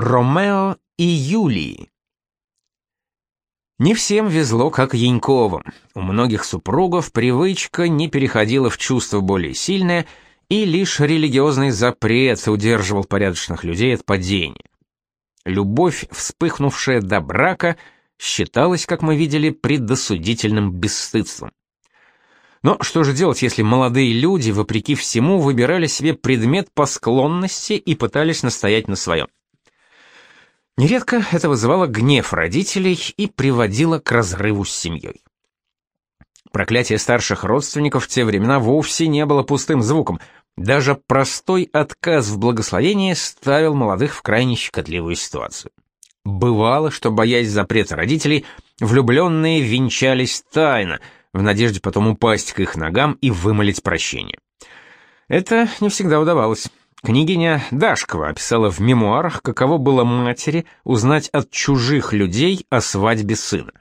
Ромео и Юлии. Не всем везло, как Яньковым. У многих супругов привычка не переходила в чувство более сильное, и лишь религиозный запрет удерживал порядочных людей от падения. Любовь, вспыхнувшая до брака, считалась, как мы видели, предосудительным бесстыдством. Но что же делать, если молодые люди, вопреки всему, выбирали себе предмет по склонности и пытались настоять на своем? Нередко это вызывало гнев родителей и приводило к разрыву с семьей. Проклятие старших родственников в те времена вовсе не было пустым звуком. Даже простой отказ в благословении ставил молодых в крайне щекотливую ситуацию. Бывало, что, боясь запрета родителей, влюбленные венчались тайно, в надежде потом упасть к их ногам и вымолить прощение. Это не всегда удавалось. Княгиня Дашкова описала в мемуарах, каково было матери узнать от чужих людей о свадьбе сына.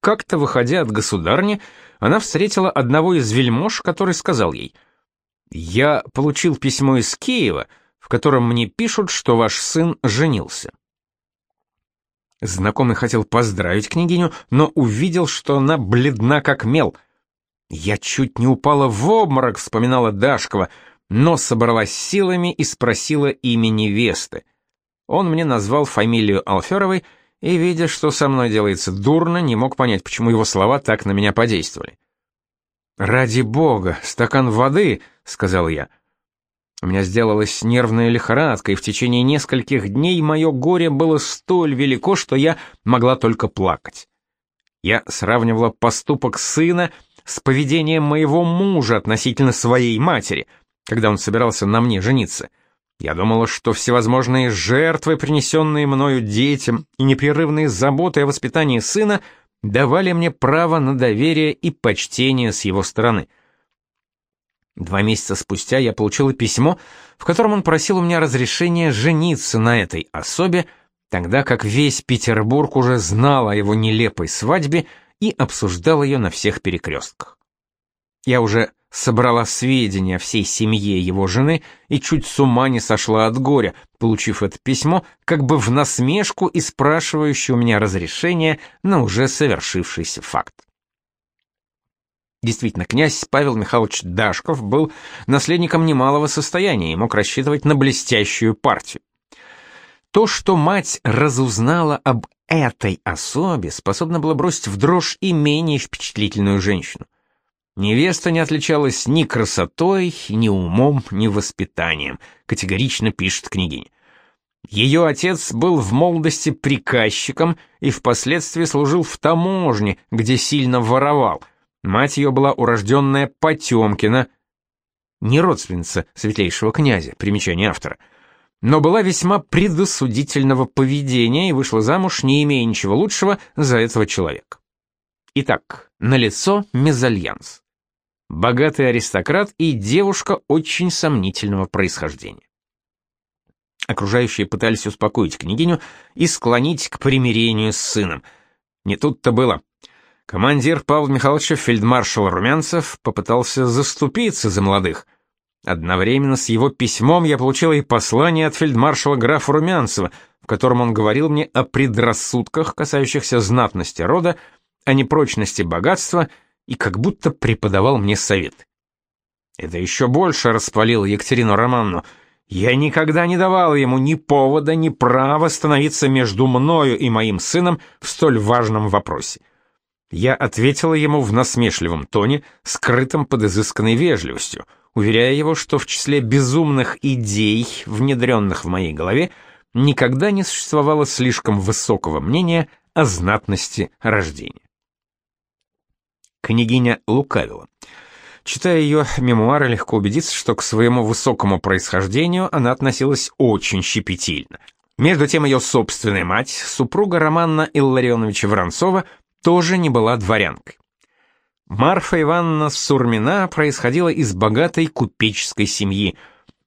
Как-то, выходя от государни, она встретила одного из вельмож, который сказал ей, «Я получил письмо из Киева, в котором мне пишут, что ваш сын женился». Знакомый хотел поздравить княгиню, но увидел, что она бледна как мел. «Я чуть не упала в обморок», — вспоминала Дашкова, — но собралась силами и спросила имя невесты. Он мне назвал фамилию Алферовой, и, видя, что со мной делается дурно, не мог понять, почему его слова так на меня подействовали. «Ради бога, стакан воды», — сказал я. У меня сделалась нервная лихорадка, и в течение нескольких дней мое горе было столь велико, что я могла только плакать. Я сравнивала поступок сына с поведением моего мужа относительно своей матери — когда он собирался на мне жениться. Я думала, что всевозможные жертвы, принесенные мною детям, и непрерывные заботы о воспитании сына давали мне право на доверие и почтение с его стороны. Два месяца спустя я получила письмо, в котором он просил у меня разрешения жениться на этой особе, тогда как весь Петербург уже знал о его нелепой свадьбе и обсуждал ее на всех перекрестках. Я уже собрала сведения о всей семье его жены и чуть с ума не сошла от горя, получив это письмо как бы в насмешку и спрашивающее у меня разрешение на уже совершившийся факт. Действительно, князь Павел Михайлович Дашков был наследником немалого состояния и мог рассчитывать на блестящую партию. То, что мать разузнала об этой особе, способно было бросить в дрожь и менее впечатлительную женщину. Невеста не отличалась ни красотой, ни умом, ни воспитанием, категорично пишет княгиня. Ее отец был в молодости приказчиком и впоследствии служил в таможне, где сильно воровал. Мать ее была урожденная Потемкина, не родственница светлейшего князя, примечание автора, но была весьма предосудительного поведения и вышла замуж, не имея ничего лучшего за этого человека. Итак, налицо мезальянс богатый аристократ и девушка очень сомнительного происхождения. Окружающие пытались успокоить княгиню и склонить к примирению с сыном. Не тут-то было. Командир Павла Михайловича фельдмаршал Румянцев попытался заступиться за молодых. Одновременно с его письмом я получил и послание от фельдмаршала графа Румянцева, в котором он говорил мне о предрассудках, касающихся знатности рода, о непрочности богатства и как будто преподавал мне совет. Это еще больше распалило Екатерину Романну. Я никогда не давал ему ни повода, ни права становиться между мною и моим сыном в столь важном вопросе. Я ответила ему в насмешливом тоне, скрытом под изысканной вежливостью, уверяя его, что в числе безумных идей, внедренных в моей голове, никогда не существовало слишком высокого мнения о знатности рождения княгиня лукавила. Читая ее мемуары, легко убедиться, что к своему высокому происхождению она относилась очень щепетильно. Между тем ее собственная мать, супруга Романа Илларионовича Воронцова, тоже не была дворянкой. Марфа Ивановна Сурмина происходила из богатой купеческой семьи.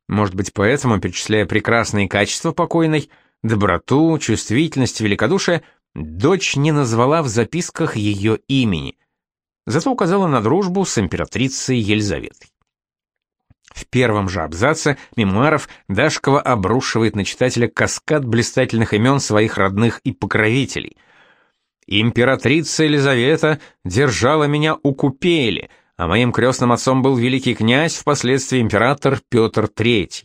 Может быть, поэтому, перечисляя прекрасные качества покойной, доброту, чувствительность, великодушие, дочь не назвала в записках ее имени зато указала на дружбу с императрицей Елизаветой. В первом же абзаце мемуаров Дашкова обрушивает на читателя каскад блистательных имен своих родных и покровителей. «Императрица Елизавета держала меня у купели», а моим крестным отцом был великий князь, впоследствии император Петр III.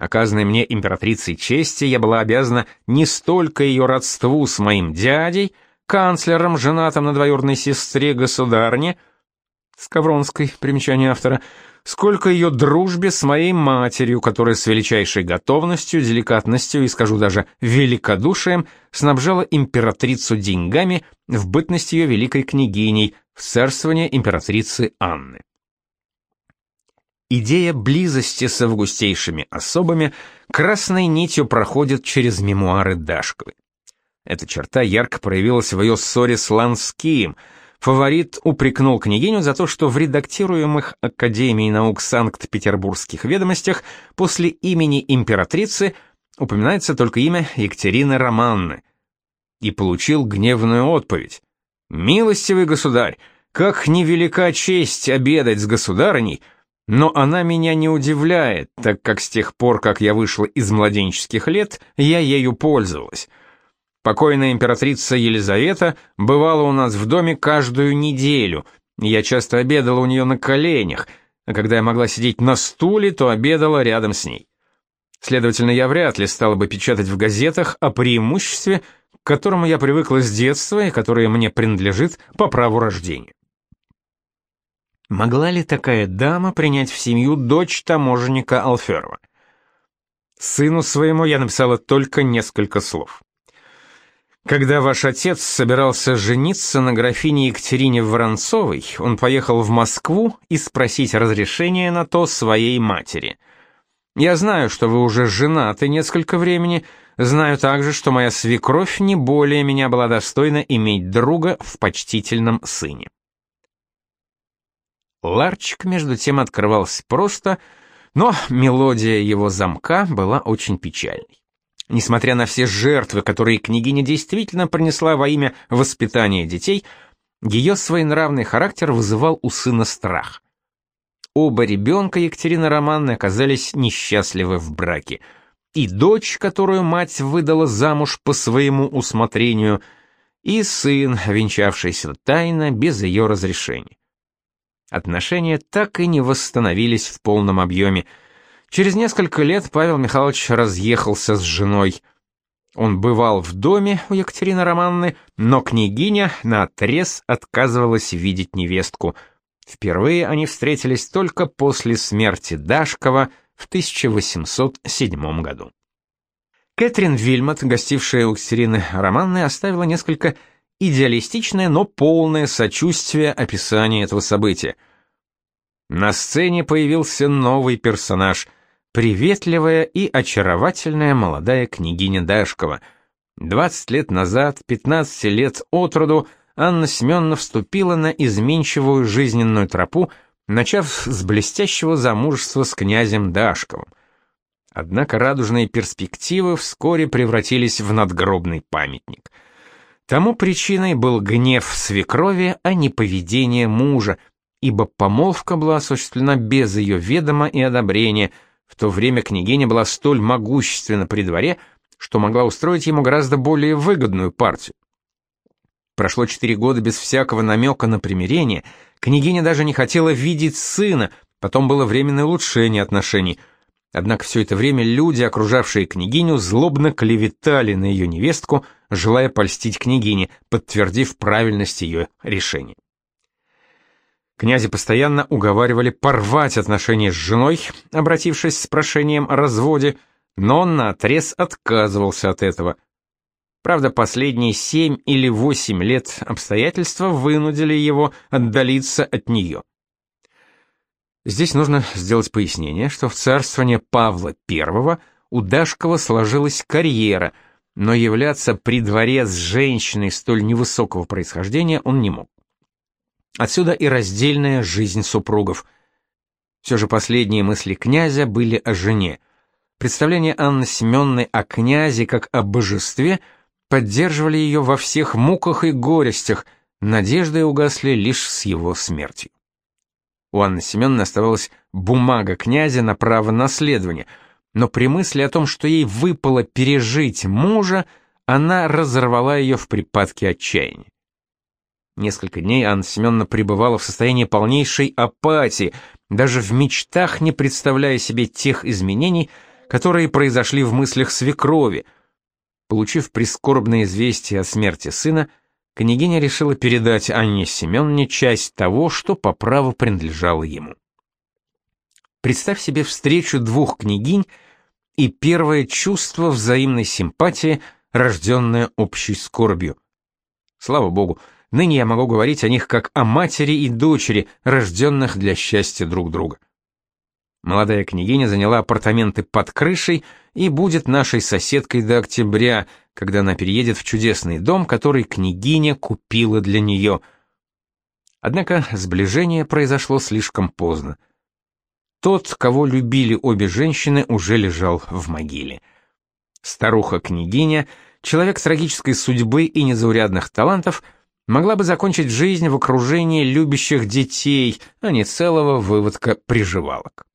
Оказанной мне императрицей чести я была обязана не столько ее родству с моим дядей, канцлером, женатым на двоюродной сестре государни, Скавронской, примечание автора, сколько ее дружбе с моей матерью, которая с величайшей готовностью, деликатностью и, скажу даже, великодушием снабжала императрицу деньгами в бытность ее великой княгиней в царствование императрицы Анны. Идея близости с августейшими особами красной нитью проходит через мемуары Дашковой. Эта черта ярко проявилась в ее ссоре с Ланским – Фаворит упрекнул княгиню за то, что в редактируемых Академией наук Санкт-Петербургских ведомостях после имени императрицы упоминается только имя Екатерины Романны, и получил гневную отповедь. «Милостивый государь, как невелика честь обедать с государыней, но она меня не удивляет, так как с тех пор, как я вышла из младенческих лет, я ею пользовалась». Покойная императрица Елизавета бывала у нас в доме каждую неделю. Я часто обедала у нее на коленях, а когда я могла сидеть на стуле, то обедала рядом с ней. Следовательно, я вряд ли стала бы печатать в газетах о преимуществе, к которому я привыкла с детства и которое мне принадлежит по праву рождения. Могла ли такая дама принять в семью дочь таможенника Алферова? Сыну своему я написала только несколько слов. Когда ваш отец собирался жениться на графине Екатерине Воронцовой, он поехал в Москву и спросить разрешения на то своей матери. Я знаю, что вы уже женаты несколько времени, знаю также, что моя свекровь не более меня была достойна иметь друга в почтительном сыне. Ларчик между тем открывался просто, но мелодия его замка была очень печальной. Несмотря на все жертвы, которые княгиня действительно принесла во имя воспитания детей, ее своенравный характер вызывал у сына страх. Оба ребенка Екатерины Романны оказались несчастливы в браке. И дочь, которую мать выдала замуж по своему усмотрению, и сын, венчавшийся тайно без ее разрешения. Отношения так и не восстановились в полном объеме, Через несколько лет Павел Михайлович разъехался с женой. Он бывал в доме у Екатерины Романны, но княгиня наотрез отказывалась видеть невестку. Впервые они встретились только после смерти Дашкова в 1807 году. Кэтрин Вильмот, гостившая у Екатерины Романны, оставила несколько идеалистичное, но полное сочувствие описание этого события. На сцене появился новый персонаж — приветливая и очаровательная молодая княгиня Дашкова. 20 лет назад, 15 лет от роду, Анна Семеновна вступила на изменчивую жизненную тропу, начав с блестящего замужества с князем Дашковым. Однако радужные перспективы вскоре превратились в надгробный памятник. Тому причиной был гнев свекрови, а не поведение мужа, ибо помолвка была осуществлена без ее ведома и одобрения – в то время княгиня была столь могущественна при дворе, что могла устроить ему гораздо более выгодную партию. Прошло четыре года без всякого намека на примирение, княгиня даже не хотела видеть сына, потом было временное улучшение отношений. Однако все это время люди, окружавшие княгиню, злобно клеветали на ее невестку, желая польстить княгине, подтвердив правильность ее решения. Князя постоянно уговаривали порвать отношения с женой, обратившись с прошением о разводе, но он наотрез отказывался от этого. Правда, последние семь или восемь лет обстоятельства вынудили его отдалиться от нее. Здесь нужно сделать пояснение, что в царствование Павла I у Дашкова сложилась карьера, но являться при дворе с женщиной столь невысокого происхождения он не мог. Отсюда и раздельная жизнь супругов. Все же последние мысли князя были о жене. Представления Анны Семенной о князе как о божестве поддерживали ее во всех муках и горестях, надежды угасли лишь с его смертью. У Анны Семеновны оставалась бумага князя на право наследования, но при мысли о том, что ей выпало пережить мужа, она разорвала ее в припадке отчаяния. Несколько дней Анна Семеновна пребывала в состоянии полнейшей апатии, даже в мечтах не представляя себе тех изменений, которые произошли в мыслях свекрови. Получив прискорбное известие о смерти сына, княгиня решила передать Анне Семеновне часть того, что по праву принадлежало ему. Представь себе встречу двух княгинь и первое чувство взаимной симпатии, рожденное общей скорбью. Слава богу, ныне я могу говорить о них как о матери и дочери, рожденных для счастья друг друга. Молодая княгиня заняла апартаменты под крышей и будет нашей соседкой до октября, когда она переедет в чудесный дом, который княгиня купила для нее. Однако сближение произошло слишком поздно. Тот, кого любили обе женщины, уже лежал в могиле. Старуха-княгиня, человек с трагической судьбы и незаурядных талантов, могла бы закончить жизнь в окружении любящих детей, а не целого выводка приживалок.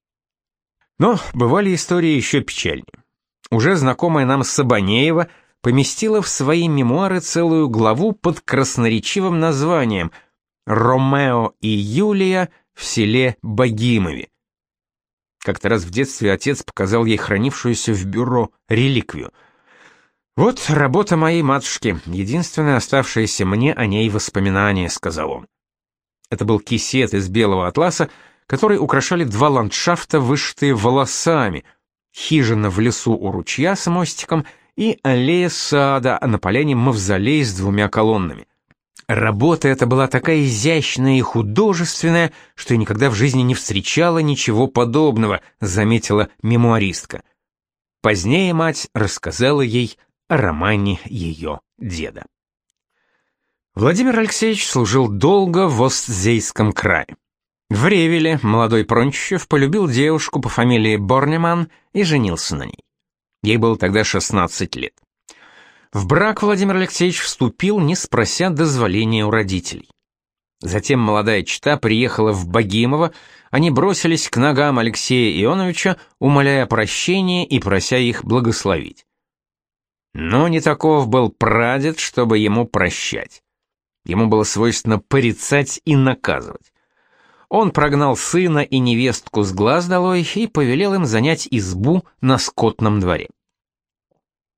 Но бывали истории еще печальнее. Уже знакомая нам Сабанеева – поместила в свои мемуары целую главу под красноречивым названием «Ромео и Юлия в селе Богимове». Как-то раз в детстве отец показал ей хранившуюся в бюро реликвию. «Вот работа моей матушки, единственное оставшееся мне о ней воспоминание», — сказал он. Это был кисет из белого атласа, который украшали два ландшафта, вышитые волосами, хижина в лесу у ручья с мостиком — и аллея сада, а на поляне мавзолей с двумя колоннами. Работа эта была такая изящная и художественная, что я никогда в жизни не встречала ничего подобного, заметила мемуаристка. Позднее мать рассказала ей о романе ее деда. Владимир Алексеевич служил долго в Остзейском крае. В Ревеле молодой Прончев полюбил девушку по фамилии Борнеман и женился на ней. Ей было тогда 16 лет. В брак Владимир Алексеевич вступил, не спрося дозволения у родителей. Затем молодая чита приехала в Богимово, они бросились к ногам Алексея Ионовича, умоляя прощения и прося их благословить. Но не таков был прадед, чтобы ему прощать. Ему было свойственно порицать и наказывать. Он прогнал сына и невестку с глаз долой и повелел им занять избу на скотном дворе.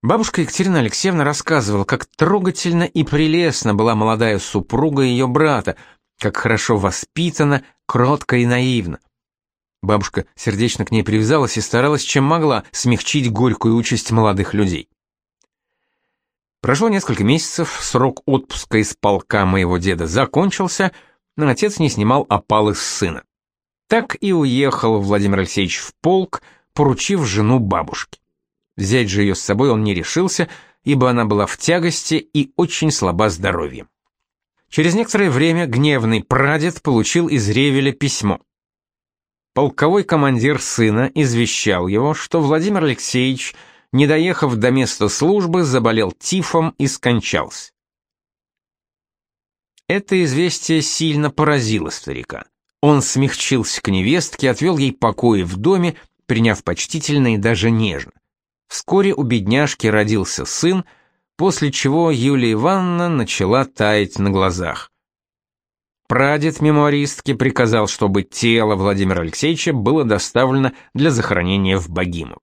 Бабушка Екатерина Алексеевна рассказывала, как трогательно и прелестно была молодая супруга ее брата, как хорошо воспитана, кротко и наивна. Бабушка сердечно к ней привязалась и старалась, чем могла, смягчить горькую участь молодых людей. Прошло несколько месяцев, срок отпуска из полка моего деда закончился — но отец не снимал опалы с сына. Так и уехал Владимир Алексеевич в полк, поручив жену бабушке. Взять же ее с собой он не решился, ибо она была в тягости и очень слаба здоровьем. Через некоторое время гневный прадед получил из Ревеля письмо. Полковой командир сына извещал его, что Владимир Алексеевич, не доехав до места службы, заболел тифом и скончался. Это известие сильно поразило старика. Он смягчился к невестке, отвел ей покои в доме, приняв почтительно и даже нежно. Вскоре у бедняжки родился сын, после чего Юлия Ивановна начала таять на глазах. Прадед мемуаристки приказал, чтобы тело Владимира Алексеевича было доставлено для захоронения в Богимов.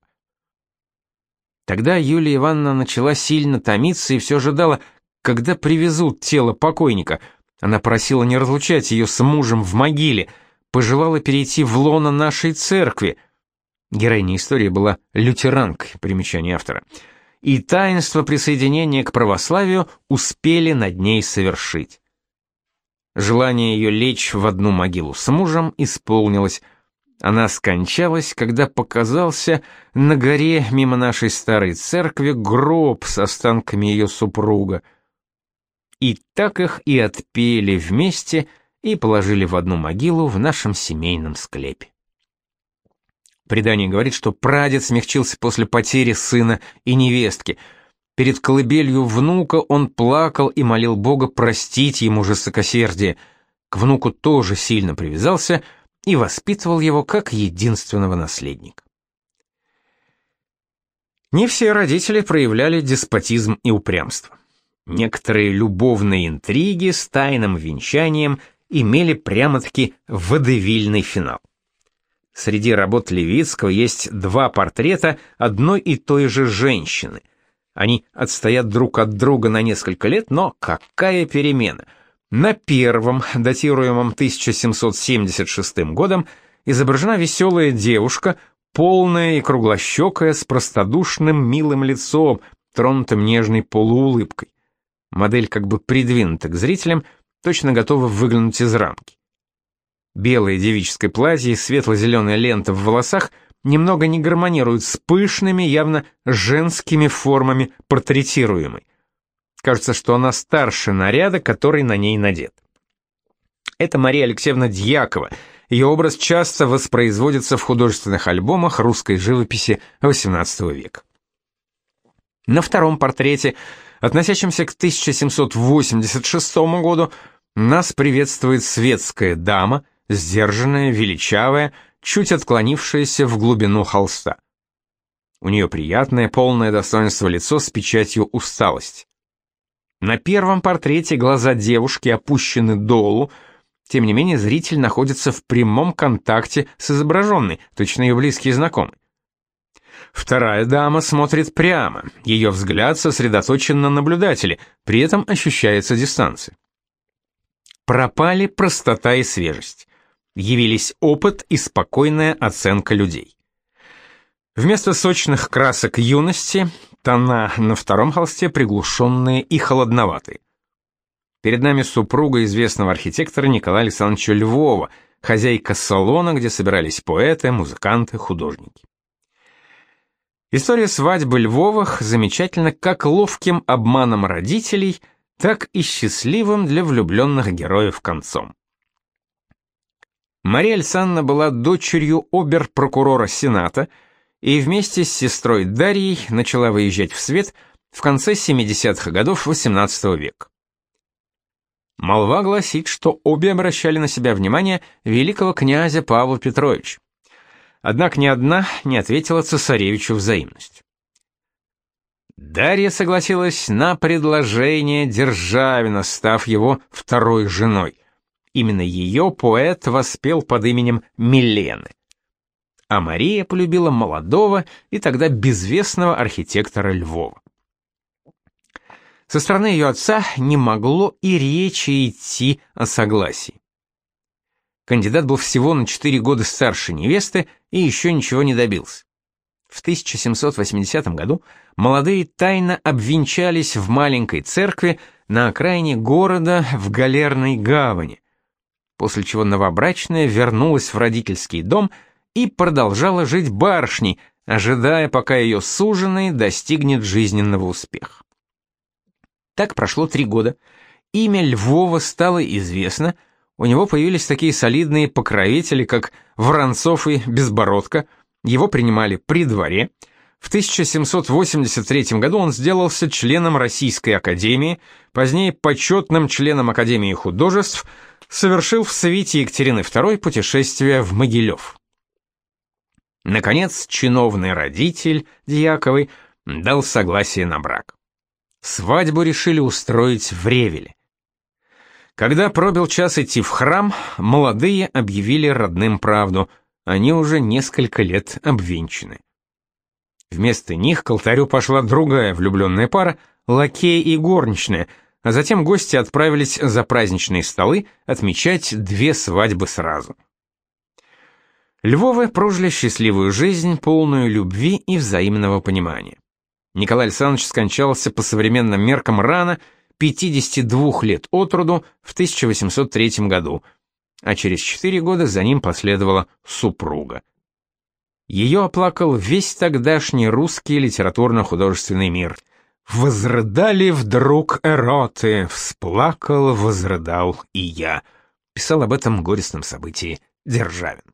Тогда Юлия Ивановна начала сильно томиться и все ожидала, когда привезут тело покойника, она просила не разлучать ее с мужем в могиле, пожелала перейти в лоно нашей церкви. Героиня истории была лютеранкой, примечание автора. И таинство присоединения к православию успели над ней совершить. Желание ее лечь в одну могилу с мужем исполнилось. Она скончалась, когда показался на горе мимо нашей старой церкви гроб с останками ее супруга и так их и отпели вместе и положили в одну могилу в нашем семейном склепе. Предание говорит, что прадед смягчился после потери сына и невестки. Перед колыбелью внука он плакал и молил Бога простить ему жестокосердие. К внуку тоже сильно привязался, и воспитывал его как единственного наследника. Не все родители проявляли деспотизм и упрямство. Некоторые любовные интриги с тайным венчанием имели прямо-таки водевильный финал. Среди работ Левицкого есть два портрета одной и той же женщины. Они отстоят друг от друга на несколько лет, но какая перемена! На первом, датируемом 1776 годом, изображена веселая девушка, полная и круглощекая, с простодушным милым лицом, тронутым нежной полуулыбкой. Модель как бы придвинута к зрителям, точно готова выглянуть из рамки. Белое девическое платье и светло-зеленая лента в волосах немного не гармонируют с пышными, явно женскими формами портретируемой. Кажется, что она старше наряда, который на ней надет. Это Мария Алексеевна Дьякова. Ее образ часто воспроизводится в художественных альбомах русской живописи XVIII века. На втором портрете, относящемся к 1786 году, нас приветствует светская дама, сдержанная, величавая, чуть отклонившаяся в глубину холста. У нее приятное, полное достоинство лицо с печатью усталости. На первом портрете глаза девушки опущены долу, тем не менее зритель находится в прямом контакте с изображенной, точно ее близкий знакомый. Вторая дама смотрит прямо, ее взгляд сосредоточен на наблюдателе, при этом ощущается дистанция. Пропали простота и свежесть. Явились опыт и спокойная оценка людей. Вместо сочных красок юности, тона на втором холсте приглушенные и холодноватые. Перед нами супруга известного архитектора Николая Александровича Львова, хозяйка салона, где собирались поэты, музыканты, художники. История свадьбы Львовых замечательна как ловким обманом родителей, так и счастливым для влюбленных героев концом. Мария Александровна была дочерью обер-прокурора Сената и вместе с сестрой Дарьей начала выезжать в свет в конце 70-х годов XVIII века. Молва гласит, что обе обращали на себя внимание великого князя Павла Петровича. Однако ни одна не ответила цесаревичу взаимность. Дарья согласилась на предложение Державина, став его второй женой. Именно ее поэт воспел под именем Милены. А Мария полюбила молодого и тогда безвестного архитектора Львова. Со стороны ее отца не могло и речи идти о согласии. Кандидат был всего на 4 года старше невесты и еще ничего не добился. В 1780 году молодые тайно обвенчались в маленькой церкви на окраине города в Галерной гавани, после чего новобрачная вернулась в родительский дом и продолжала жить барышней, ожидая, пока ее суженый достигнет жизненного успеха. Так прошло три года. Имя Львова стало известно, у него появились такие солидные покровители, как Воронцов и Безбородко, его принимали при дворе. В 1783 году он сделался членом Российской академии, позднее почетным членом Академии художеств, совершил в свите Екатерины II путешествие в Могилев. Наконец, чиновный родитель Дьяковой дал согласие на брак. Свадьбу решили устроить в Ревеле. Когда пробил час идти в храм, молодые объявили родным правду, они уже несколько лет обвенчаны. Вместо них к алтарю пошла другая влюбленная пара, лакей и горничная, а затем гости отправились за праздничные столы отмечать две свадьбы сразу. Львовы прожили счастливую жизнь, полную любви и взаимного понимания. Николай Александрович скончался по современным меркам рано, 52 лет от роду, в 1803 году, а через 4 года за ним последовала супруга. Ее оплакал весь тогдашний русский литературно-художественный мир. «Возрыдали вдруг эроты, всплакал, возрыдал и я», писал об этом горестном событии Державин.